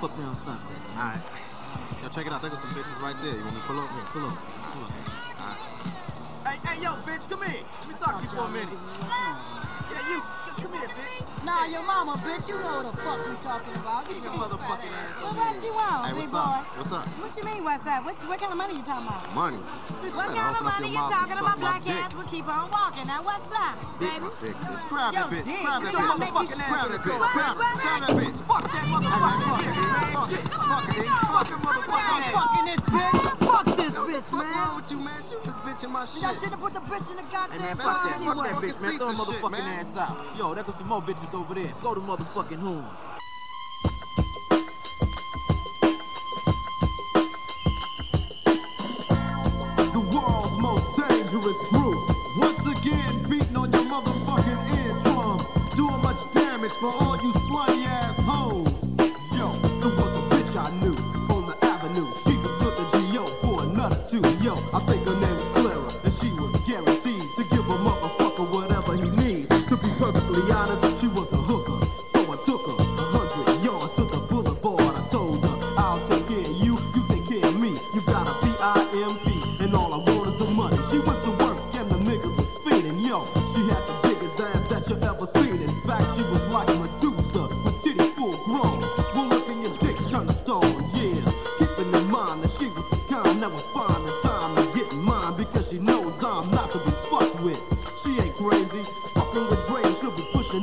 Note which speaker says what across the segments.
Speaker 1: bust a left up there on Sunset.
Speaker 2: Alright. Yo, check it out. There go some bitches right there. You want me to pull up?
Speaker 1: Yeah, pull up. Pull up.
Speaker 2: Alright.
Speaker 1: Hey, hey, yo, bitch, come here. Let me talk to you for a minute. Yeah, you. Come here, bitch.
Speaker 3: Nah, your mama, bitch, you know what the fuck we talking about.
Speaker 1: Get your motherfucking ass
Speaker 4: Well, what you want,
Speaker 2: Hey,
Speaker 4: big
Speaker 2: what's
Speaker 4: boy?
Speaker 2: up? What's up?
Speaker 4: What you mean, what's up? What's, what kind of money you talking about?
Speaker 2: Money. Bitch,
Speaker 4: What kind of money you talking about?
Speaker 2: my
Speaker 4: Black
Speaker 2: dick.
Speaker 4: ass will keep on walking. Now, what's up,
Speaker 2: Big
Speaker 4: baby?
Speaker 2: dick, bitch. Grab that bitch. Grab that bitch.
Speaker 4: you.
Speaker 2: Grab that bitch. Grab that bitch.
Speaker 1: Fuck that motherfucking ass.
Speaker 2: Fuck it. Fuck it.
Speaker 1: Fuck that motherfucking ass.
Speaker 3: Fucking this bitch. Fuck this bitch,
Speaker 2: What's wrong
Speaker 3: man.
Speaker 2: with you, man? Shoot this bitch in my shit.
Speaker 3: Y'all should have put the bitch in the
Speaker 1: Hey
Speaker 3: goddamn
Speaker 1: man, fuck
Speaker 3: car
Speaker 1: that, fuck that bitch, man. Throw her
Speaker 2: Fucking seats and shit,
Speaker 1: motherfucking
Speaker 2: man.
Speaker 1: ass out. Yo, there go some more bitches over there. Blow the motherfucking horn.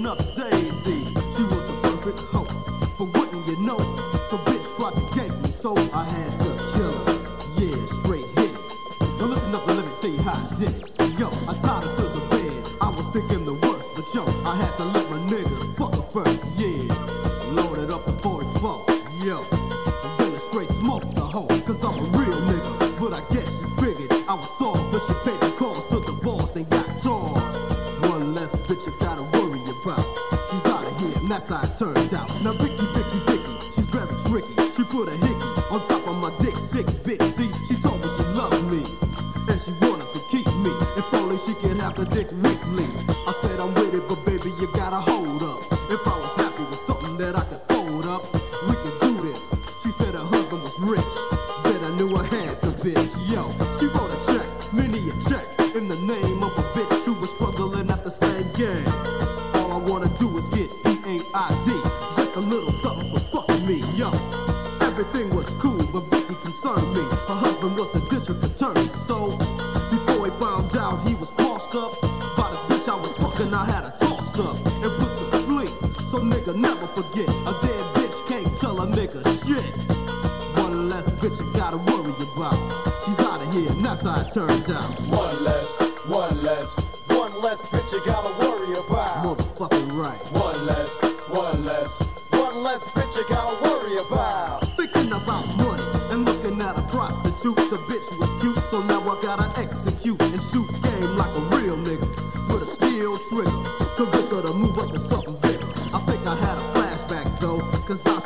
Speaker 5: Up daisies. She was the perfect host, but wouldn't you know? The bitch tried to gank me, so I had to kill her. Yeah, straight hit it. Now listen up and let me tell you how I did it. Yo, I tied her to the bed. I was thinking the worst, but yo, I had to let my niggas fuck her first. Yeah, loaded up the 44. Yo, turns out. Now Vicky, Vicky, forget, a dead bitch can't tell a nigga shit. One less bitch you gotta worry about. She's out of here, and that's how it turned out.
Speaker 6: One less, one less, one less bitch you gotta worry about.
Speaker 5: Motherfucking right.
Speaker 6: One less, one less, one less bitch you gotta worry about.
Speaker 5: Thinking about money and looking at a prostitute. The bitch was cute, so now I gotta execute and shoot game like a real nigga with a steel trigger. Convince her to move up to something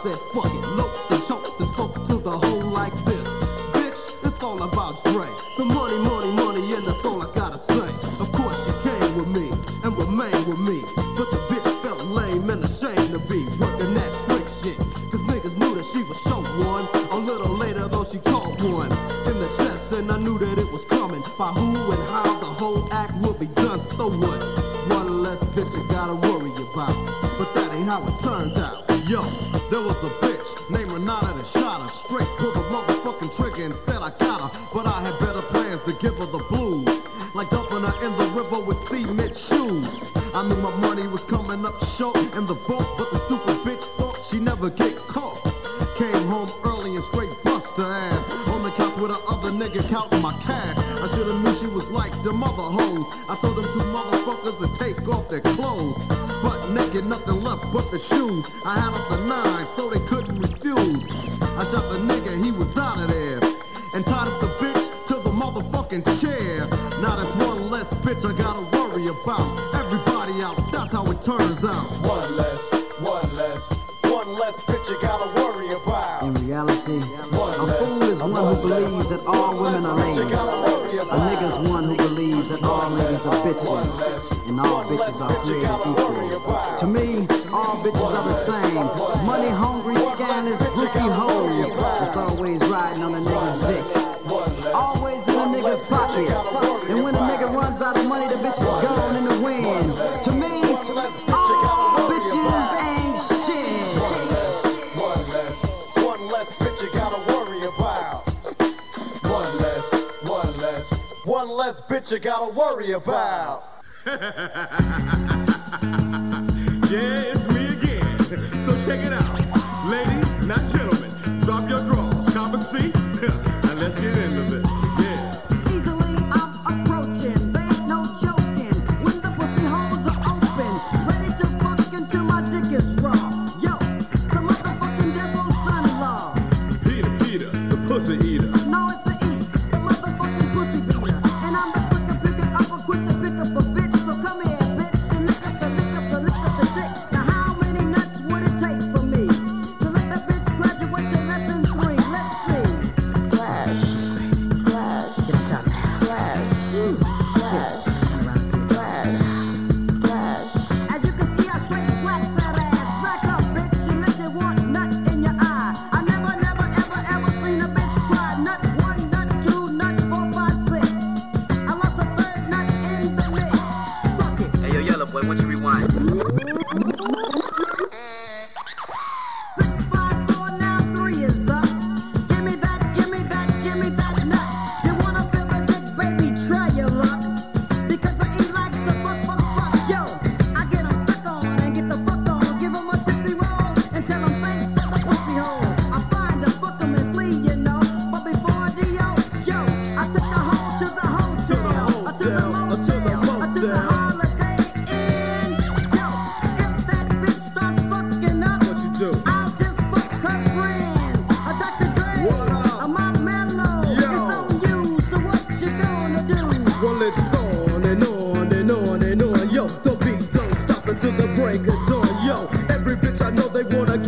Speaker 5: cause I said fuck it, loped and choked and spoke to the hoe like this. Bitch, it's all about Dre. The money, money, money, and that's all I gotta say. Of course she came with me and remained with me, but the bitch felt lame and ashamed to be working that trick shit. Cause niggas knew that she was show one. A little later though she caught one in the chest and I knew that it was coming. By who and how the whole act would be done. So what? One less bitch you gotta worry about. But that ain't how it turns out.
Speaker 2: Yo, there was a bitch named Renata that shot her straight. Pulled the motherfucking trigger and said I got her. But I had better plans to give her the blues. Like dumping her in the river with cement shoes. I knew my money was coming up short in the boat, but the stupid bitch thought she never get caught. The nigga counting my cash. I should've knew she was like the mother hoes. I told them two motherfuckers to take off their clothes. But naked, nothing left but the shoes. I had up the nine, so they couldn't refuse. I shot the nigga, he was out of there. And tied up the bitch to the motherfucking chair. Now there's one less bitch I gotta worry about. Everybody out, that's how it turns out.
Speaker 6: One less, one less, one less bitch you gotta worry about.
Speaker 7: In reality,
Speaker 6: one I'm
Speaker 7: fool is one who believes all women are ladies. A nigga's one who believes that all ladies are bitches, and all bitches are created equal. To me, all bitches are the same. Money hungry, scandalous, groupie hoes. That's always riding on a nigga's dick. Always in a nigga's pocket. And when a nigga runs out of money, the bitches
Speaker 2: less bitch you gotta worry about.
Speaker 5: yeah.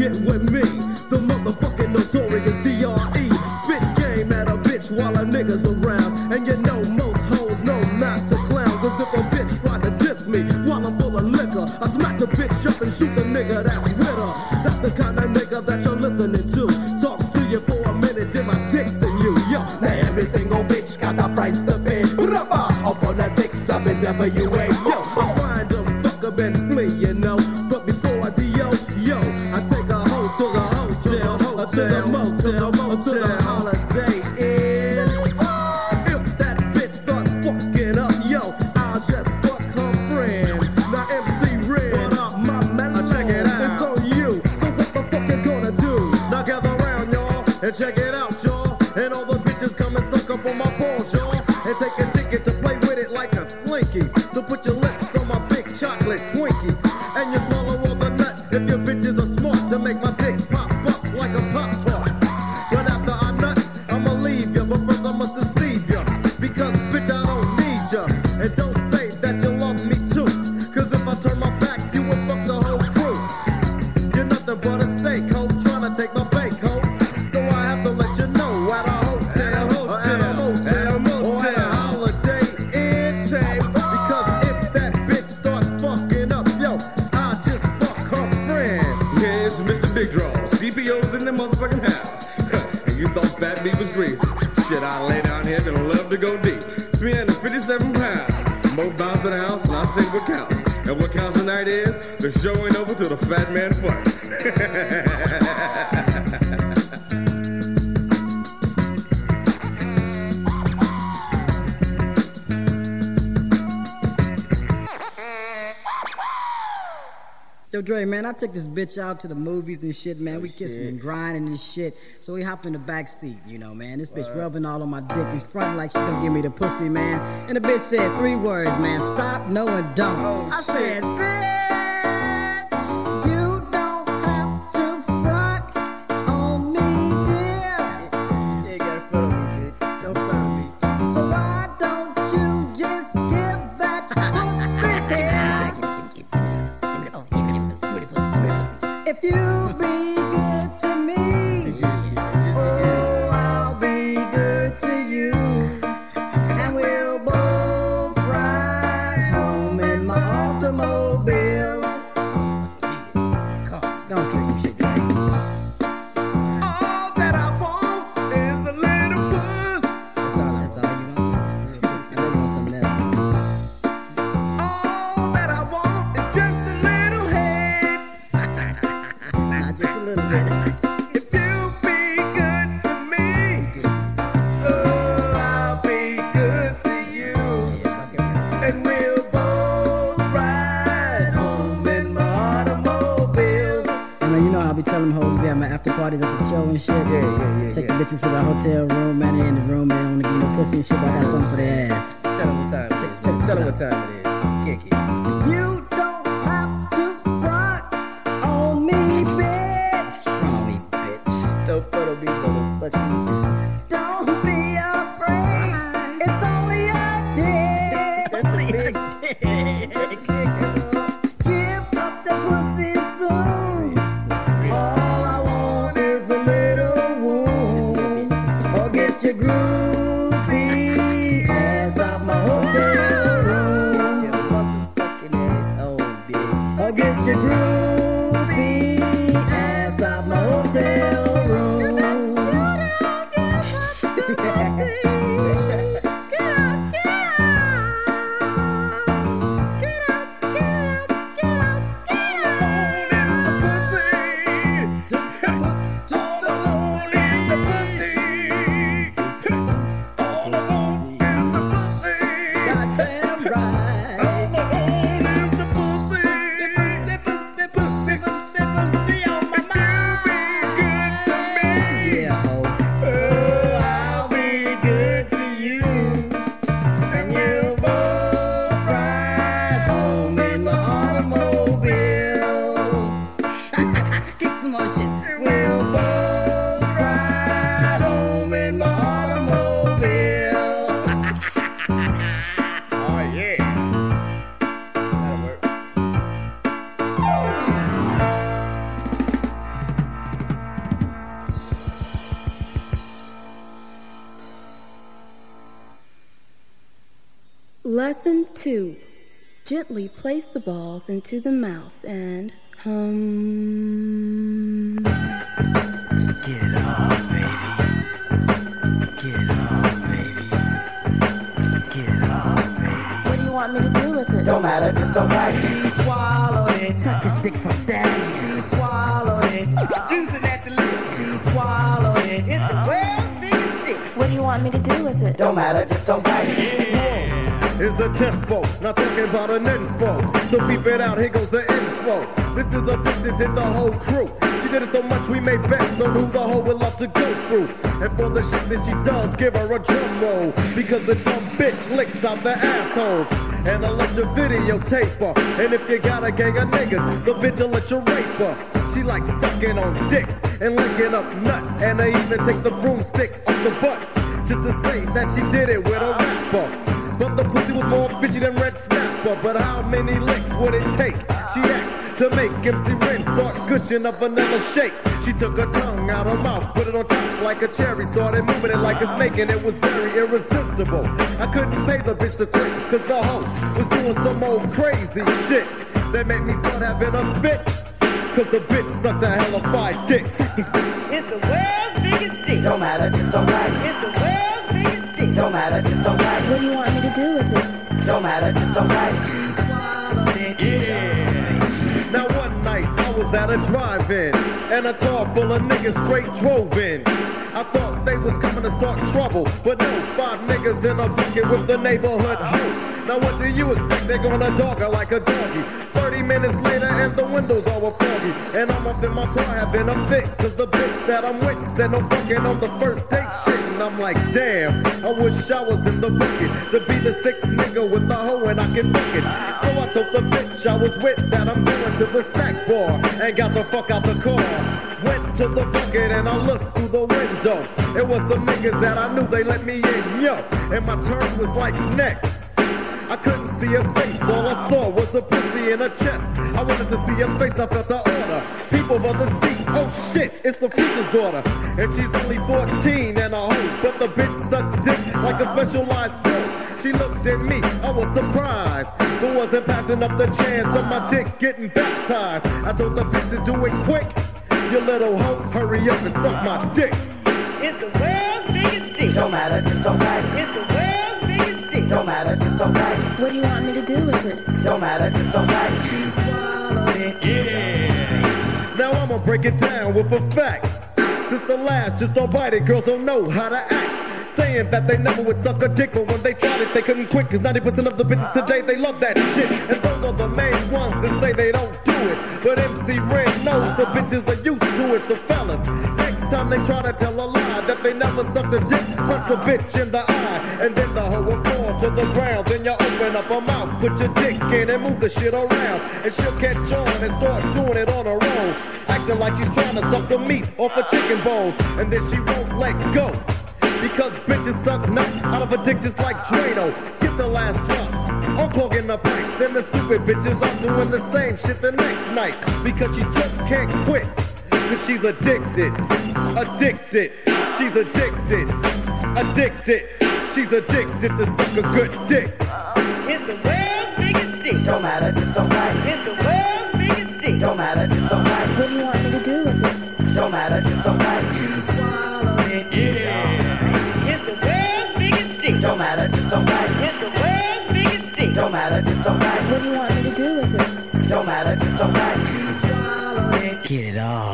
Speaker 5: get with me. The motherfucking notorious DRE. Spit game at a bitch while a nigga's around. And you know most hoes know not to clown. Cause if a bitch try to diss me while I'm full of liquor, I smack the bitch up And check it out, y'all. And all the bitches come and suck up on my balls, y'all. with to the house, and I sing what counts. And what counts tonight is the show ain't over till the fat man
Speaker 7: farts. Dre, man, I took this bitch out to the movies and shit, man. Oh, we kissing shit. and grinding and shit. So we hop in the back seat, you know, man. This bitch rubbing all on my dick in front like she gonna give me the pussy, man. And the bitch said three words, man. Stop, no, and don't. Oh,
Speaker 8: I
Speaker 9: shit.
Speaker 7: said, bitch. Gently place the balls into the mouth and hum.
Speaker 3: Get up, baby. Get up, baby. Get up, baby.
Speaker 7: What do you want me to do with it?
Speaker 10: Don't matter, just don't bite.
Speaker 9: She swallowed it.
Speaker 8: Suck his dick from daddy.
Speaker 9: She swallowed it. Juicing at the lip. She swallowed it. It's the world's biggest dick.
Speaker 7: What do you want me to do with it?
Speaker 10: Don't matter, just don't bite.
Speaker 2: Is the tempo. Not talking about an info. So beep it out, here goes the info. This is a that did the whole crew. She did it so much we made bets on who the hoe would love to go through. And for the shit that she does, give her a drum roll. Because the dumb bitch licks out the asshole. And I'll let your videotape her. And if you got a gang of niggas, the bitch will let you rape her. She likes sucking on dicks and licking up nut. And I even take the broomstick off the butt. Just to say that she did it with a rapper. But the pussy was more fishy than Red Snapper. But how many licks would it take? She asked to make MC Ren start gushing a vanilla shake. She took her tongue out her mouth, put it on top like a cherry, started moving it like a snake, and it was very irresistible. I couldn't pay the bitch to quit, cause the hoe was doing some old crazy shit that made me start having a fit. Cause the bitch sucked a hell of five dicks.
Speaker 9: It's the world's biggest dick.
Speaker 10: Don't matter, just don't bite.
Speaker 9: It's the world's biggest dick.
Speaker 10: Don't matter, just don't bite.
Speaker 7: What do you want me to do with it?
Speaker 10: Don't matter, just don't bite.
Speaker 9: Swallowed it.
Speaker 2: Now one night I was at a drive-in and a car full of niggas straight drove in. I thought they was coming to start trouble, but no, five niggas in a bucket with the neighborhood hoe. Now what do you expect? They're gonna dog her like a doggy. 30 minutes later and the windows all were foggy. And I'm up in my car having a fit, cause the bitch that I'm with said no fucking on the first date shit. And I'm like, damn, I wish I was in the bucket to be the sixth nigga with the hoe and I can fuck it. So I told the bitch I was with that I'm going to the snack bar and got the fuck out the car. Went to the bucket and I looked through the window. It was some niggas that I knew they let me in, yo. And my turn was like next. I couldn't see her face, all I saw was a pussy in her chest. I wanted to see her face, I felt the order. People by the seat, oh shit, it's the preacher's daughter. And she's only 14 and a hoe, but the bitch sucks dick like a specialized pro. She looked at me, I was surprised. But wasn't passing up the chance of my dick getting baptized. I told the bitch to do it quick. You little hoe, hurry up and suck my dick.
Speaker 9: It's the world's biggest dick.
Speaker 10: Don't matter, just don't bite.
Speaker 9: It's the world's biggest dick.
Speaker 10: Don't matter, just don't bite.
Speaker 7: What do you want me to do with it?
Speaker 10: Don't matter, just don't bite.
Speaker 9: She swallowed it. Yeah.
Speaker 2: Now I'ma break it down with a fact. Since the last, just don't bite it, girls don't know how to act. saying that they never would suck a dick, but when they tried it, they couldn't quit. Cause 90% of the bitches today, they love that shit. And those are the main ones that say they don't do it. But MC Ren knows the bitches are used to it. So fellas, next time they try to tell a lie that they never sucked the dick, punch a bitch in the eye. And then the hoe will fall to the ground. Then you open up her mouth, put your dick in and move the shit around. And she'll catch on and start doing it on her own. Acting like she's trying to suck the meat off a chicken bone. And then she won't let go. Because bitches suck nut out of a dick just like Drano. Get the last drop. I'm clogging the pipe. Then the stupid bitches are doing the same shit the next night. Because she just can't quit. Cause she's addicted. Addicted. She's addicted. Addicted. She's addicted to suck a good dick.
Speaker 9: It's the world's biggest dick. Don't matter, just don't bite. It's the world's biggest dick. Don't matter,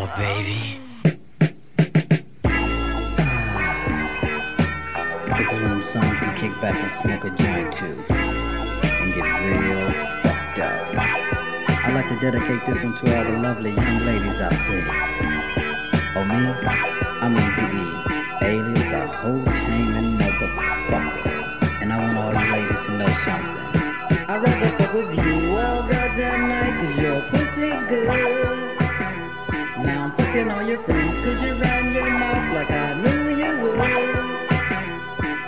Speaker 11: it
Speaker 12: baby. This is one of them songs you kick back and smoke a joint to and get real fucked up. I'd like to dedicate this one to all the lovely young ladies out there. Oh, me? I'm Easy E, alias a whole taming motherfucker. And I want all you ladies to know something.
Speaker 3: I'd rather fuck with you all goddamn night cause your pussy's good. I'm all your friends cause you ran your mouth like I knew you would.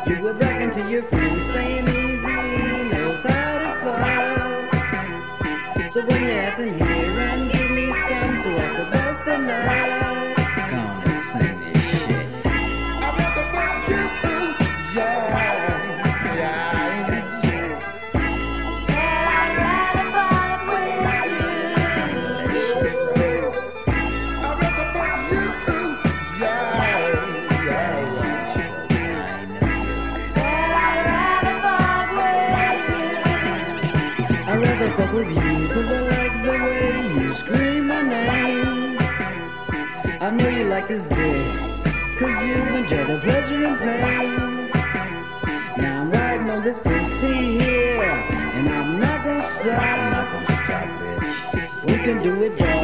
Speaker 3: You were bragging to your friends saying easy knows how to fuck. So when you're asking here and give me some so I could bust a nut. Cause you enjoy the pleasure and pain. Now I'm riding on this pussy here and I'm not gonna stop. We can do it doggy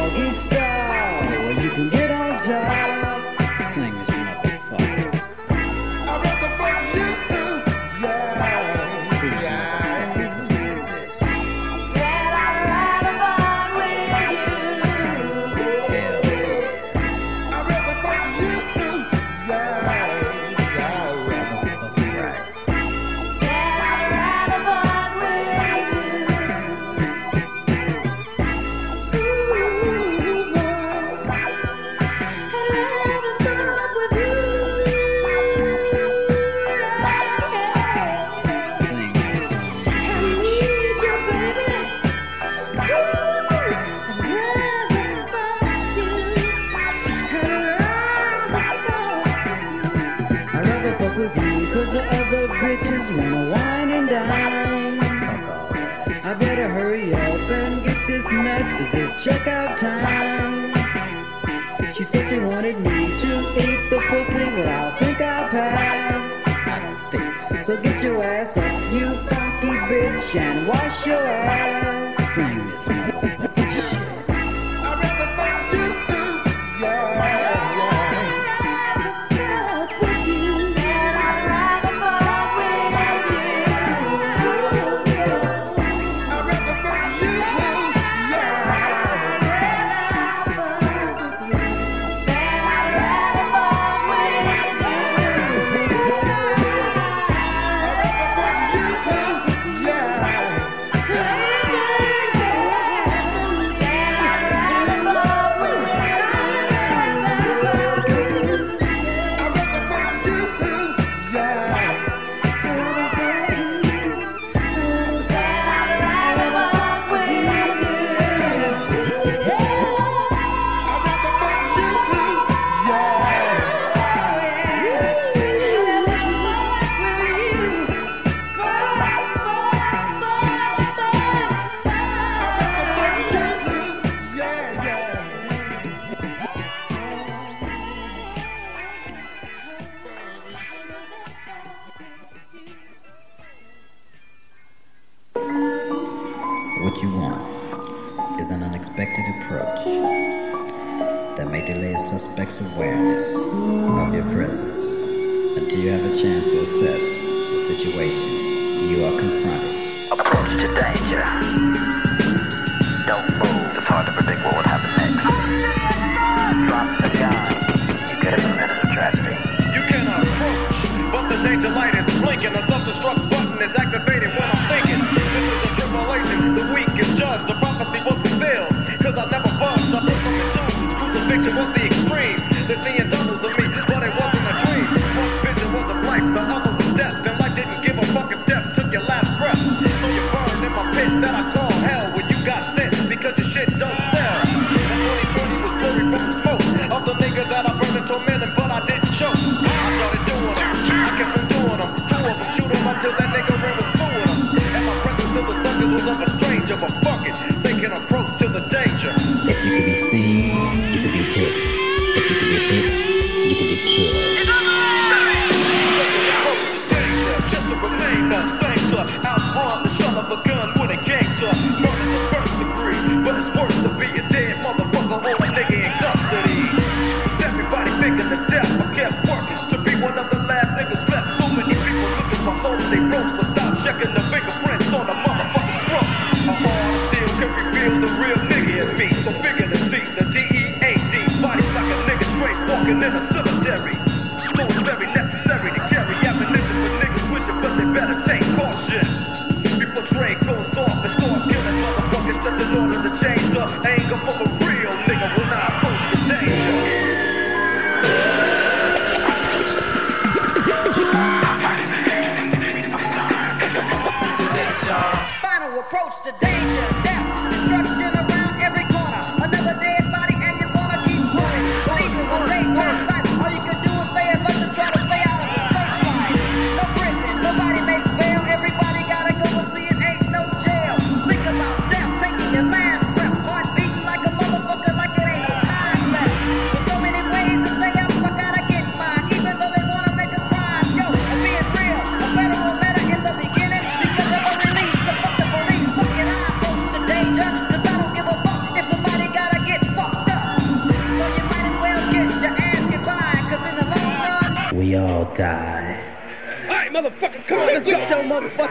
Speaker 3: and get this nut cause it's checkout time. She said she wanted me to eat the pussy, but I think I'll pass.
Speaker 12: I think so.
Speaker 3: So get your ass up, you funky bitch, and wash your ass.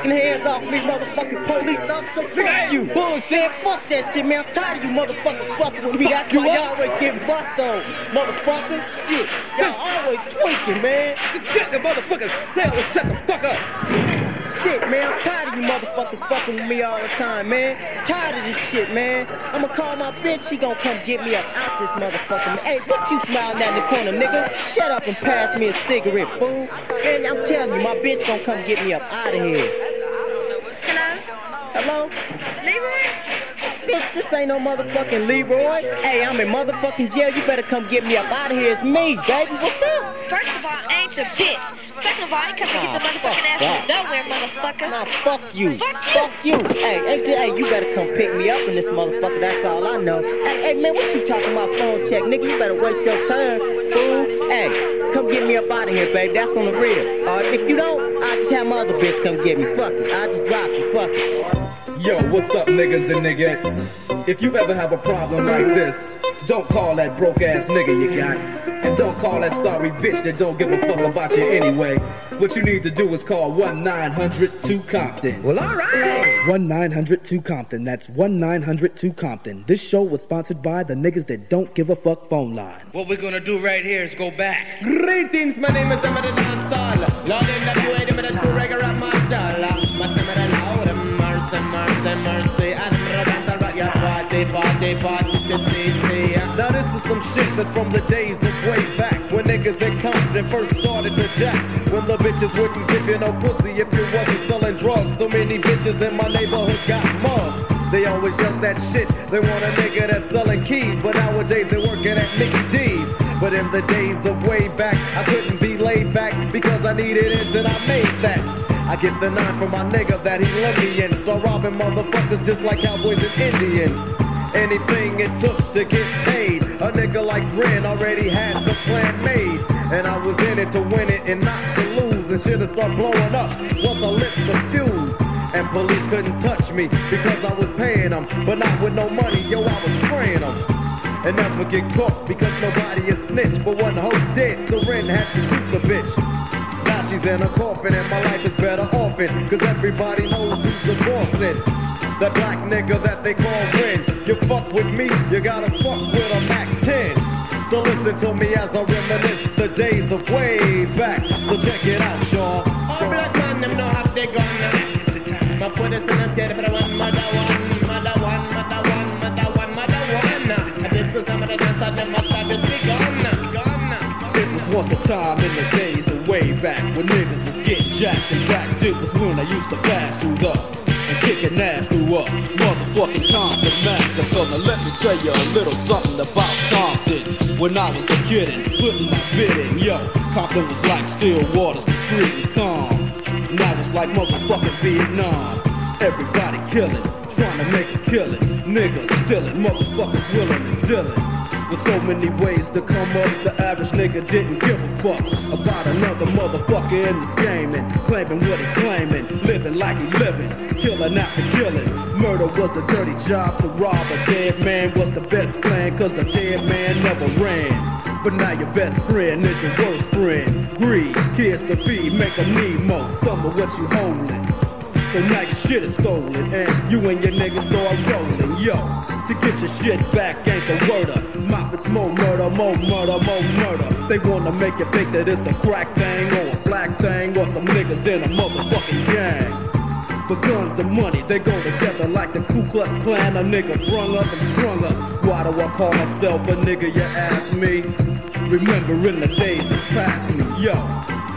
Speaker 9: Motherfucking hands off me, motherfucking police officer. Fuck you. Bullshit, fuck that shit, man. I'm tired of you motherfuckers fucking with me. That's why y'all always get bust on, motherfucker. Shit, y'all always tweaking, man. Just get the motherfucking cell and shut the fuck up. Shit, man, I'm tired of you motherfuckers fucking with me all the time, man. Tired of this shit, man. I'ma call my bitch, she gonna come get me up out this motherfucker. Hey, what you smiling at in the corner, nigga? Shut up and pass me a cigarette, fool. And I'm telling you, my bitch gonna come get me up out of here. Hello? Leroy? Bitch, this ain't no motherfucking Leroy. Hey, I'm in motherfucking jail. You better come get me up out of here. It's me, baby. What's up?
Speaker 13: First of all, I ain't your bitch. Second of all, I ain't come to get your motherfucking ass from nowhere, motherfucker.
Speaker 9: Nah, fuck you.
Speaker 13: Fuck you.
Speaker 9: Fuck you. Hey, ain't th- hey, you better come pick me up in this motherfucker. That's all I know. Hey, hey, man, what you talking about phone check, nigga? You better wait your turn, fool. Hey, come get me up out of here, baby. That's on the real. Uh, if you don't, I'll just have my other bitch come get me. Fuck it. I'll just drop you. Fuck it.
Speaker 5: Yo, what's up, niggas and niggas? If you ever have a problem like this, don't call that broke ass nigga you got. And don't call that sorry bitch that don't give a fuck about you anyway. What you need to do is call 1 900 2 Compton. Well, alright! 1 900 2 Compton. That's 1 900 2 Compton. This show was sponsored by the niggas that don't give a fuck phone line.
Speaker 14: What we're gonna do right here is go back.
Speaker 15: Greetings, my name is Emma the Dancehall. Lord NWA, the middle two regular marshal. Mercy, mercy, mercy. And Roberta rock your party, party, party, party.
Speaker 2: Now this is some shit that's from the days of way back when niggas in Compton first started to jack. When the bitches wouldn't give you no pussy if you wasn't selling drugs. So many bitches in my neighborhood got mugged. They always yell that shit. They want a nigga that's selling keys, but nowadays they're working at Mickey D's. But in the days of way back, I couldn't be laid back because I needed ends and I made that. I get the nine from my nigga that he let me in. Start robbing motherfuckers just like cowboys and Indians. Anything it took to get paid. A nigga like Ren already had the plan made. And I was in it to win it and not to lose. And shit'll start blowing up once I lit the fuse. And police couldn't touch me because I was paying them. But not with no money, yo, I was spraying them. And never get caught because nobody is snitch. But one hoe did, so Ren had to shoot the bitch. She's in a coffin and my life is better off it. Cause everybody knows who's the boss in. The black nigga that they call Ren. You fuck with me, you gotta fuck with a Mac 10. So listen to me as I reminisce the days of way back. So check it out, y'all.
Speaker 15: All black man, them know how they gonna. My put this in the theater for the one, mother one, mother one, mother one, mother one, mother one. I did for some of the dance, I never
Speaker 5: was a time in the days of way back when niggas was getting jacked and back. It was when I used to pass through the and kicking ass through up motherfucking Compton massacre. Now let me tell you a little something about Compton. When I was a kid and putting my bid in, yo, Compton was like still waters, discreet and calm. Now it's like motherfucking Vietnam. Everybody killing, trying to make a killing. Niggas stealing, motherfuckers willing and dealing. With so many ways to come up, the average nigga didn't give a fuck about another motherfucker in this game and claiming what he claiming, living like he living, killing after killing. Murder was a dirty job to rob a dead man was the best plan, cause a dead man never ran. But now your best friend is your worst friend. Greed, kids to feed, make them need more. Some of what you holding. So now your shit is stolen and you and your niggas start rolling, yo. To get your shit back ain't the word up. Mop, it's more murder, more murder, more murder. They wanna make you think that it's a crack thing or a black thing or some niggas in a motherfucking gang. But guns and money, they go together like the Ku Klux Klan. A nigga brung up and strung up. Why do I call myself a nigga, you ask me? Remembering the days that passed me, yo.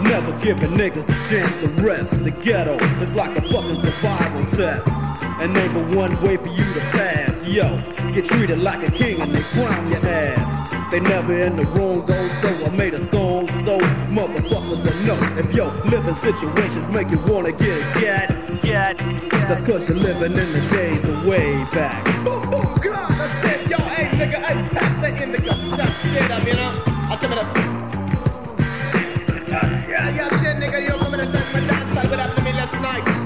Speaker 5: Never giving niggas a chance to rest. The ghetto is like a fucking survival test. And ain't but one way for you to pass, yo. Get treated like a king and they crown your ass. They never in the wrong though, so I made a song so motherfuckers will know. If your living situations make you wanna get a get, get, that's cause you're living in the days of way back.
Speaker 15: Boom, boom, God, that's it, yo, hey, nigga, hey, pass that indica, shut shit up, you know? I tell me that. Yeah, yeah, shit, nigga, yo, come and touch my dance hall, what me last night?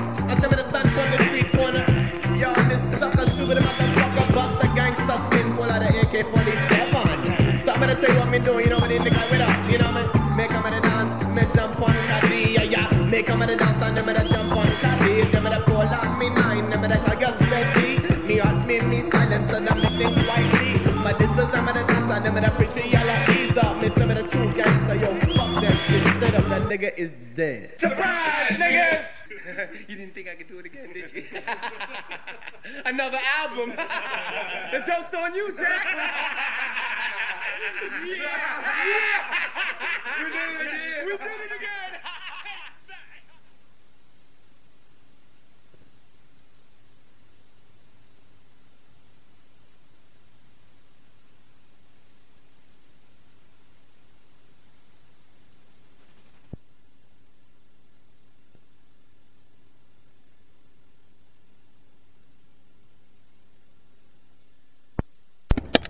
Speaker 15: Full of the AK-47. So I'm gonna tell you what me do, you know, me nigga, with up, you know me? Make them the dance, me jump on caddy, yeah, yeah. Make them the dance and them the jump on caddy. Them the pull up me nine, them the you steady. Me hot, me, me silence, and I'm think quietly. But this is some of the dance and them the pretty yellow. Ease up, me some of the two gangster, yo, fuck them. Instead of that nigga is dead.
Speaker 16: Surprise, niggas! you didn't think I could do it again, did you? Another album. the joke's on you, Jack. yeah, yeah. You did